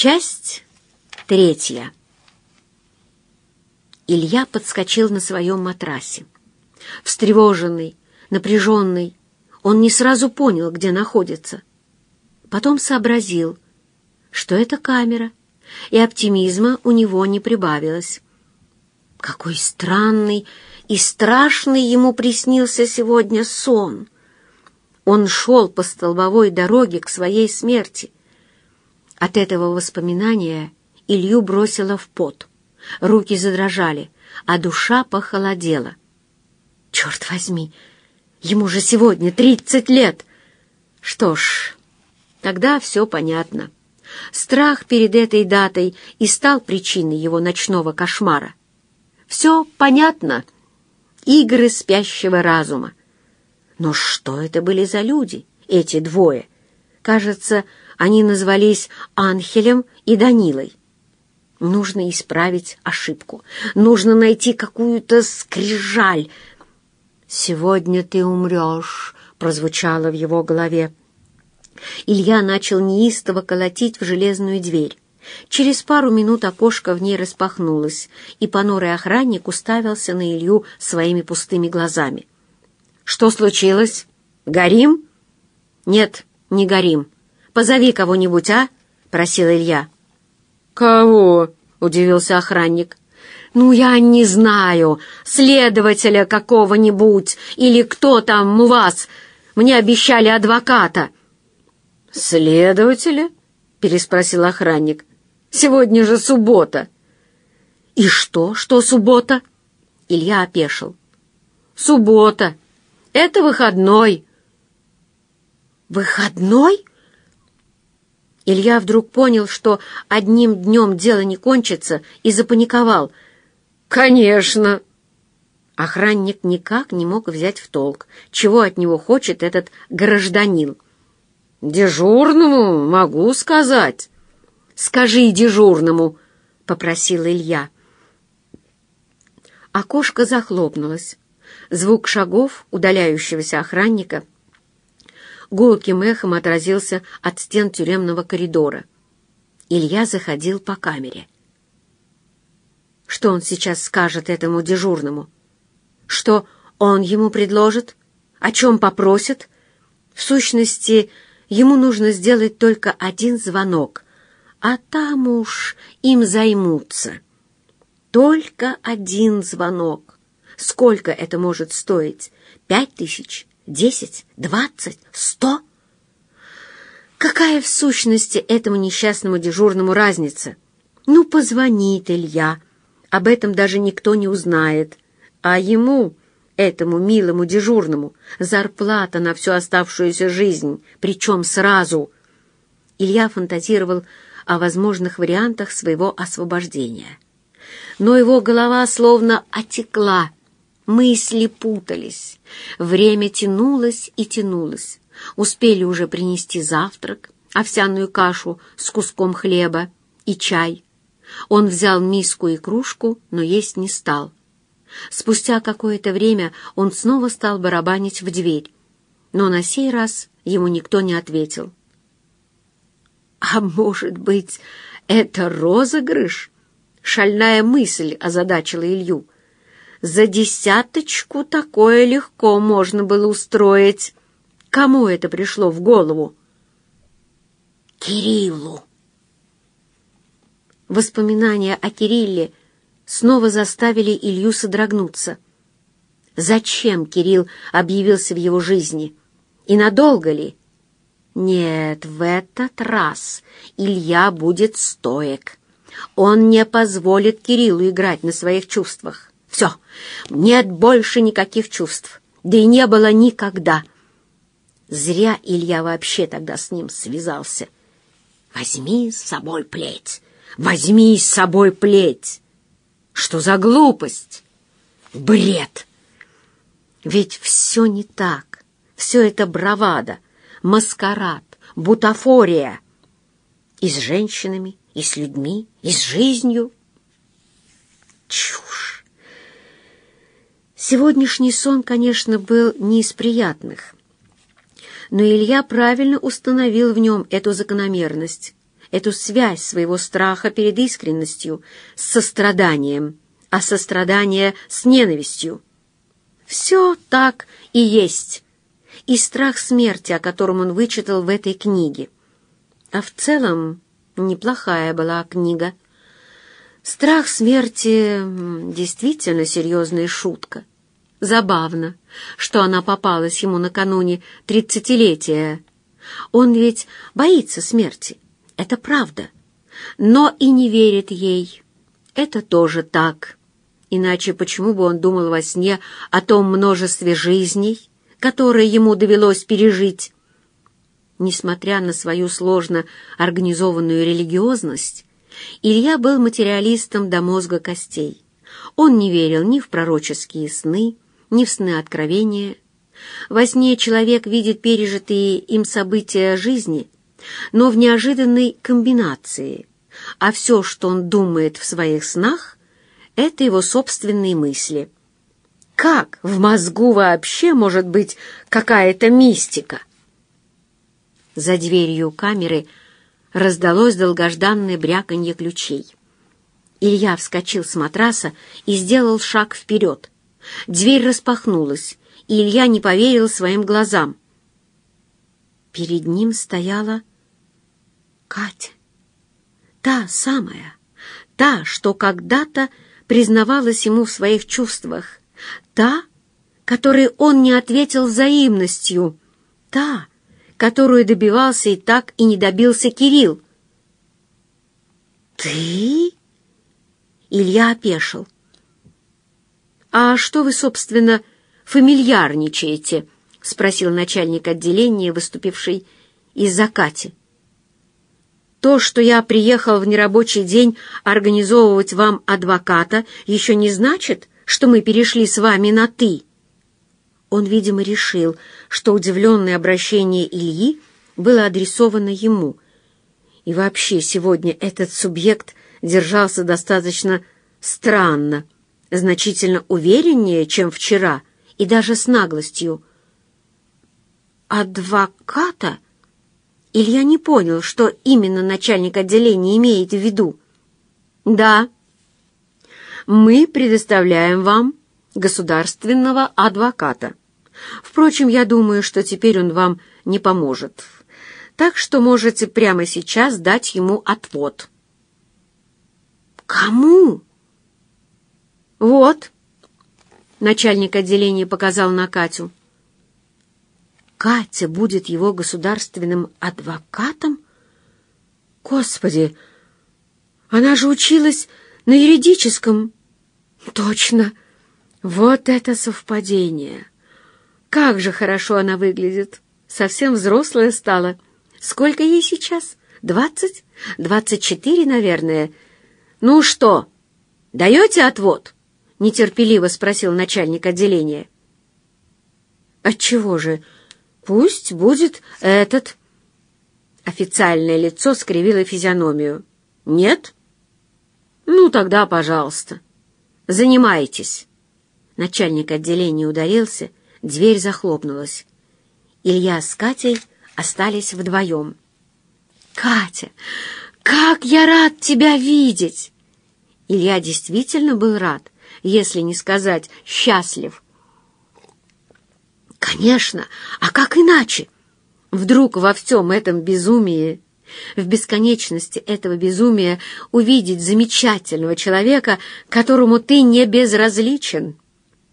Часть третья. Илья подскочил на своем матрасе. Встревоженный, напряженный, он не сразу понял, где находится. Потом сообразил, что это камера, и оптимизма у него не прибавилось. Какой странный и страшный ему приснился сегодня сон! Он шел по столбовой дороге к своей смерти. От этого воспоминания Илью бросило в пот. Руки задрожали, а душа похолодела. Черт возьми, ему же сегодня тридцать лет. Что ж, тогда все понятно. Страх перед этой датой и стал причиной его ночного кошмара. Все понятно. Игры спящего разума. Но что это были за люди, эти двое? Кажется, они назвались Анхелем и Данилой. Нужно исправить ошибку. Нужно найти какую-то скрижаль. «Сегодня ты умрешь», — прозвучало в его голове. Илья начал неистово колотить в железную дверь. Через пару минут окошко в ней распахнулось, и понурый охранник уставился на Илью своими пустыми глазами. «Что случилось? Горим?» «Нет, не горим. Позови кого-нибудь, а?» — просил Илья. «Кого?» — удивился охранник. «Ну, я не знаю. Следователя какого-нибудь. Или кто там у вас. Мне обещали адвоката». «Следователя?» — переспросил охранник. «Сегодня же суббота». «И что, что суббота?» Илья опешил. «Суббота. Это выходной». «Выходной?» Илья вдруг понял, что одним днем дело не кончится, и запаниковал. «Конечно!» Охранник никак не мог взять в толк, чего от него хочет этот гражданин. «Дежурному могу сказать». «Скажи дежурному», — попросил Илья. Окошко захлопнулось. Звук шагов удаляющегося охранника — гулким эхом отразился от стен тюремного коридора. Илья заходил по камере. Что он сейчас скажет этому дежурному? Что он ему предложит? О чем попросит? В сущности, ему нужно сделать только один звонок, а там уж им займутся. Только один звонок. Сколько это может стоить? Пять тысяч? Десять? Двадцать? Сто? Какая в сущности этому несчастному дежурному разница? Ну, позвонит Илья. Об этом даже никто не узнает. А ему, этому милому дежурному, зарплата на всю оставшуюся жизнь, причем сразу. Илья фантазировал о возможных вариантах своего освобождения. Но его голова словно отекла, Мысли путались. Время тянулось и тянулось. Успели уже принести завтрак, овсяную кашу с куском хлеба и чай. Он взял миску и кружку, но есть не стал. Спустя какое-то время он снова стал барабанить в дверь, но на сей раз ему никто не ответил. «А может быть, это розыгрыш?» Шальная мысль озадачила Илью. За десяточку такое легко можно было устроить. Кому это пришло в голову? Кириллу. Воспоминания о Кирилле снова заставили Илью содрогнуться. Зачем Кирилл объявился в его жизни? И надолго ли? Нет, в этот раз Илья будет стоек. Он не позволит Кириллу играть на своих чувствах. Все, нет больше никаких чувств, да и не было никогда. Зря Илья вообще тогда с ним связался. Возьми с собой плеть, возьми с собой плеть. Что за глупость? Бред! Ведь все не так, все это бравада, маскарад, бутафория. И с женщинами, и с людьми, и с жизнью. Чушь! Сегодняшний сон, конечно, был не из приятных, но Илья правильно установил в нем эту закономерность. эту связь своего страха перед искренностью с состраданием, а сострадание с ненавистью. Все так и есть, и страх смерти, о котором он вычитал в этой книге. А в целом неплохая была книга. Страх смерти действительно серьезная шутка. Забавно, что она попалась ему накануне тридцатилетия. Он ведь боится смерти, это правда, но и не верит ей. Это тоже так. Иначе почему бы он думал во сне о том множестве жизней, которые ему довелось пережить? Несмотря на свою сложно организованную религиозность, Илья был материалистом до мозга костей. Он не верил ни в пророческие сны, ни в сны откровения. Во сне человек видит пережитые им события жизни, но в неожиданной комбинации, а все, что он думает в своих снах, это его собственные мысли. Как в мозгу вообще может быть какая-то мистика? За дверью камеры раздалось долгожданное бряканье ключей. Илья вскочил с матраса и сделал шаг вперед. Дверь распахнулась, и Илья не поверил своим глазам. Перед ним стояла Катя. Та самая, та, что когда-то признавалась ему в своих чувствах, та, которой он не ответил взаимностью, та, которую добивался и так и не добился Кирилл. «Ты?» Илья опешил. «А что вы, собственно, фамильярничаете?» — спросил начальник отделения, выступивший из-за Кати. «То, что я приехал в нерабочий день организовывать вам адвоката, еще не значит, что мы перешли с вами на «ты». Он, видимо, решил, что удивленное обращение Ильи было адресовано ему. И вообще сегодня этот субъект держался достаточно странно, значительно увереннее, чем вчера, и даже с наглостью. «Адвоката?» Илья не понял, что именно начальник отделения имеет в виду. «Да, мы предоставляем вам государственного адвоката. Впрочем, я думаю, что теперь он вам не поможет. Так что можете прямо сейчас дать ему отвод». «Кому?» «Вот», — начальник отделения показал на Катю. «Катя будет его государственным адвокатом? Господи, она же училась на юридическом». «Точно! Вот это совпадение! Как же хорошо она выглядит! Совсем взрослая стала. Сколько ей сейчас? Двадцать? Двадцать четыре, наверное. Ну что, даете отвод?» — нетерпеливо спросил начальник отделения. «Отчего же? Пусть будет этот...» Официальное лицо скривило физиономию. «Нет? Ну, тогда пожалуйста». Занимайтесь!» Начальник отделения ударился, дверь захлопнулась. Илья с Катей остались вдвоем. «Катя, как я рад тебя видеть!» Илья действительно был рад, если не сказать счастлив. «Конечно, а как иначе? Вдруг во всем этом безумии в бесконечности этого безумия увидеть замечательного человека, которому ты не безразличен.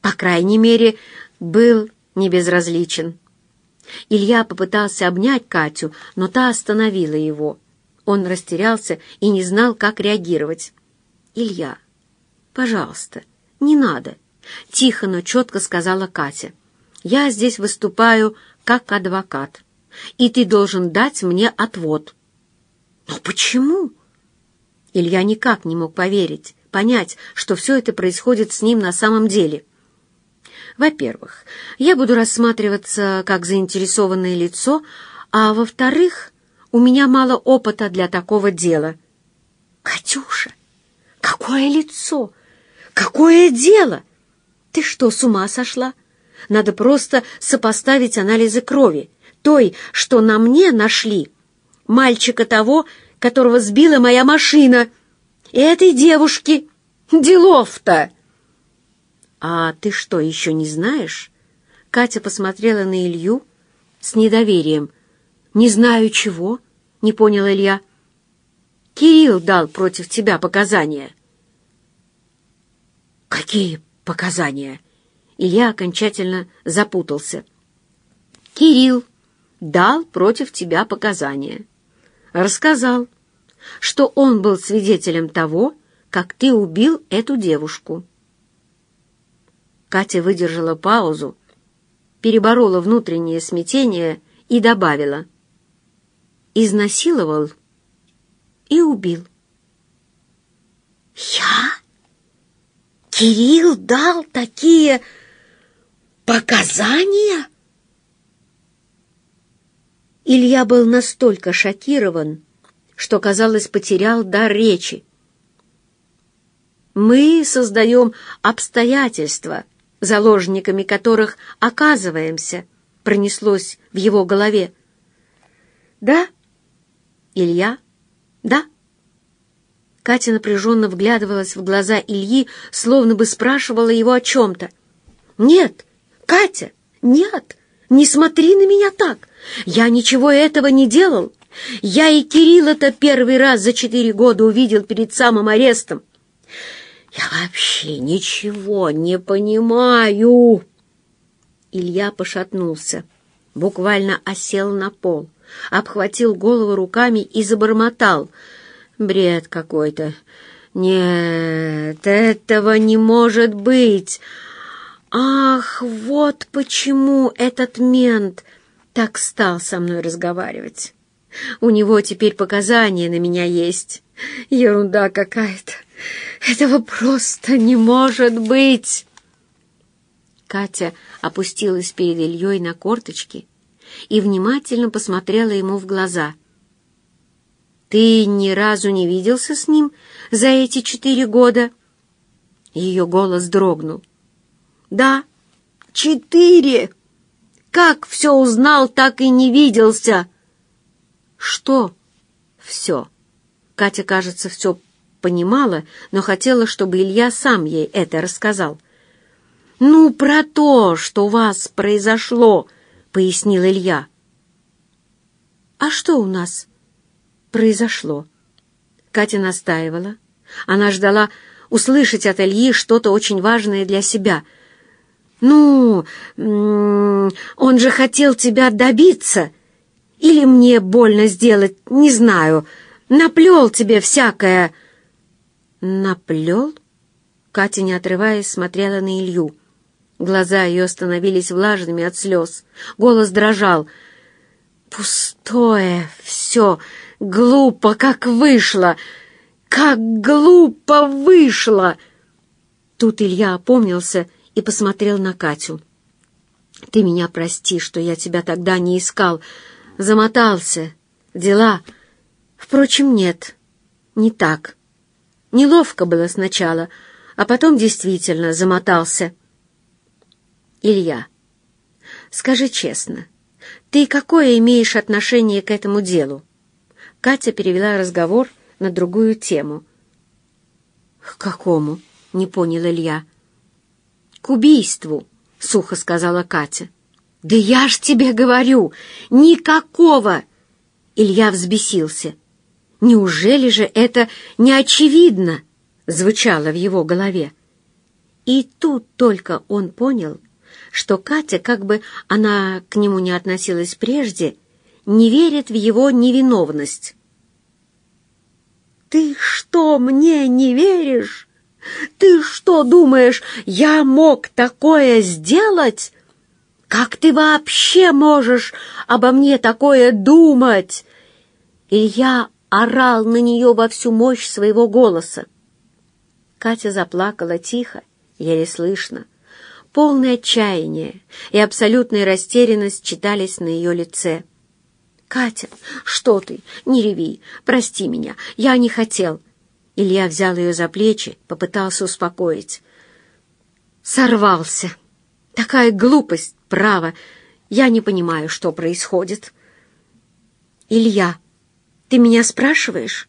По крайней мере, был не безразличен. Илья попытался обнять Катю, но та остановила его. Он растерялся и не знал, как реагировать. «Илья, пожалуйста, не надо», — тихо, но четко сказала Катя. «Я здесь выступаю как адвокат, и ты должен дать мне отвод». Но почему? Илья никак не мог поверить, понять, что все это происходит с ним на самом деле. Во-первых, я буду рассматриваться как заинтересованное лицо, а во-вторых, у меня мало опыта для такого дела. Катюша, какое лицо? Какое дело? Ты что, с ума сошла? Надо просто сопоставить анализы крови, той, что на мне нашли, мальчика того, которого сбила моя машина, и этой девушки. Делов-то!» «А ты что, еще не знаешь?» Катя посмотрела на Илью с недоверием. «Не знаю чего», — не понял Илья. «Кирилл дал против тебя показания». «Какие показания?» Илья окончательно запутался. «Кирилл дал против тебя показания. Рассказал, что он был свидетелем того, как ты убил эту девушку». Катя выдержала паузу, переборола внутреннее смятение и добавила. «Изнасиловал и убил». «Я? Кирилл дал такие показания?» Илья был настолько шокирован, что, казалось, потерял дар речи. «Мы создаем обстоятельства», заложниками которых оказываемся, пронеслось в его голове. «Да? Илья? Да?» Катя напряженно вглядывалась в глаза Ильи, словно бы спрашивала его о чем-то. «Нет, Катя, нет, не смотри на меня так. Я ничего этого не делал. Я и Кирилла-то первый раз за четыре года увидел перед самым арестом. «Я вообще ничего не понимаю!» Илья пошатнулся, буквально осел на пол, обхватил голову руками и забормотал. «Бред какой-то! Нет, этого не может быть! Ах, вот почему этот мент так стал со мной разговаривать! У него теперь показания на меня есть! Ерунда какая-то!» Этого просто не может быть!» Катя опустилась перед Ильей на корточки и внимательно посмотрела ему в глаза. «Ты ни разу не виделся с ним за эти четыре года?» Ее голос дрогнул. «Да, четыре! Как все узнал, так и не виделся!» «Что все?» Катя, кажется, все понимала, но хотела, чтобы Илья сам ей это рассказал. «Ну, про то, что у вас произошло», — пояснил Илья. «А что у нас произошло?» Катя настаивала. Она ждала услышать от Ильи что-то очень важное для себя. «Ну, он же хотел тебя добиться. Или мне больно сделать, не знаю. Наплел тебе всякое...» «Наплел?» Катя, не отрываясь, смотрела на Илью. Глаза ее становились влажными от слез. Голос дрожал. «Пустое все! Глупо, как вышло! Как глупо вышло!» Тут Илья опомнился и посмотрел на Катю. «Ты меня прости, что я тебя тогда не искал. Замотался. Дела. Впрочем, нет, не так. Неловко было сначала, а потом действительно замотался. Илья, скажи честно, ты какое имеешь отношение к этому делу? Катя перевела разговор на другую тему. «К какому?» — не понял Илья. «К убийству», — сухо сказала Катя. «Да я ж тебе говорю, никакого!» Илья взбесился. Неужели же это не очевидно? Звучало в его голове. И тут только он понял, что Катя, как бы она к нему не относилась прежде, не верит в его невиновность. «Ты что, мне не веришь? Ты что думаешь, я мог такое сделать? Как ты вообще можешь обо мне такое думать?» Илья орал на нее во всю мощь своего голоса. Катя заплакала тихо, еле слышно. Полное отчаяние и абсолютная растерянность читались на ее лице. «Катя, что ты? Не реви, прости меня, я не хотел». Илья взял ее за плечи, попытался успокоить. «Сорвался. Такая глупость, право. Я не понимаю, что происходит». «Илья, Ты меня спрашиваешь?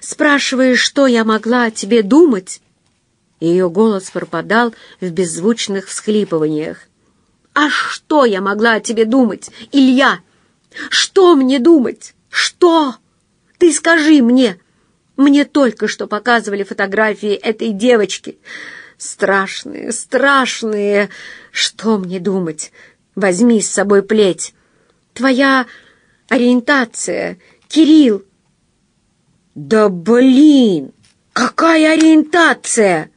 Спрашиваешь, что я могла о тебе думать?» Ее голос пропадал в беззвучных всхлипываниях. «А что я могла о тебе думать, Илья? Что мне думать? Что? Ты скажи мне!» Мне только что показывали фотографии этой девочки. Страшные, страшные. Что мне думать? Возьми с собой плеть. Твоя ориентация, Кирилл. Да блин! Какая ориентация?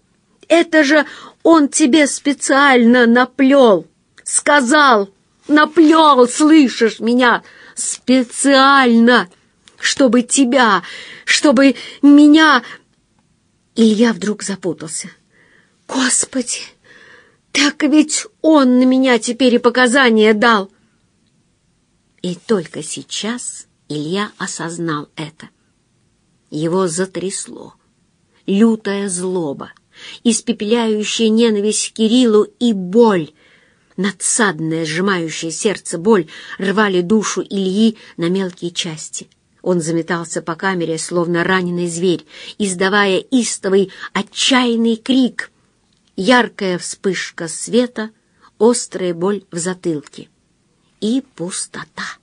Это же он тебе специально наплел. Сказал, наплел, слышишь меня? Специально чтобы тебя, чтобы меня...» Илья вдруг запутался. «Господи, так ведь он на меня теперь и показания дал!» И только сейчас Илья осознал это. Его затрясло. Лютая злоба, испепеляющая ненависть к Кириллу и боль, надсадная, сжимающая сердце боль, рвали душу Ильи на мелкие части — он заметался по камере, словно раненый зверь, издавая истовый, отчаянный крик. Яркая вспышка света, острая боль в затылке и пустота.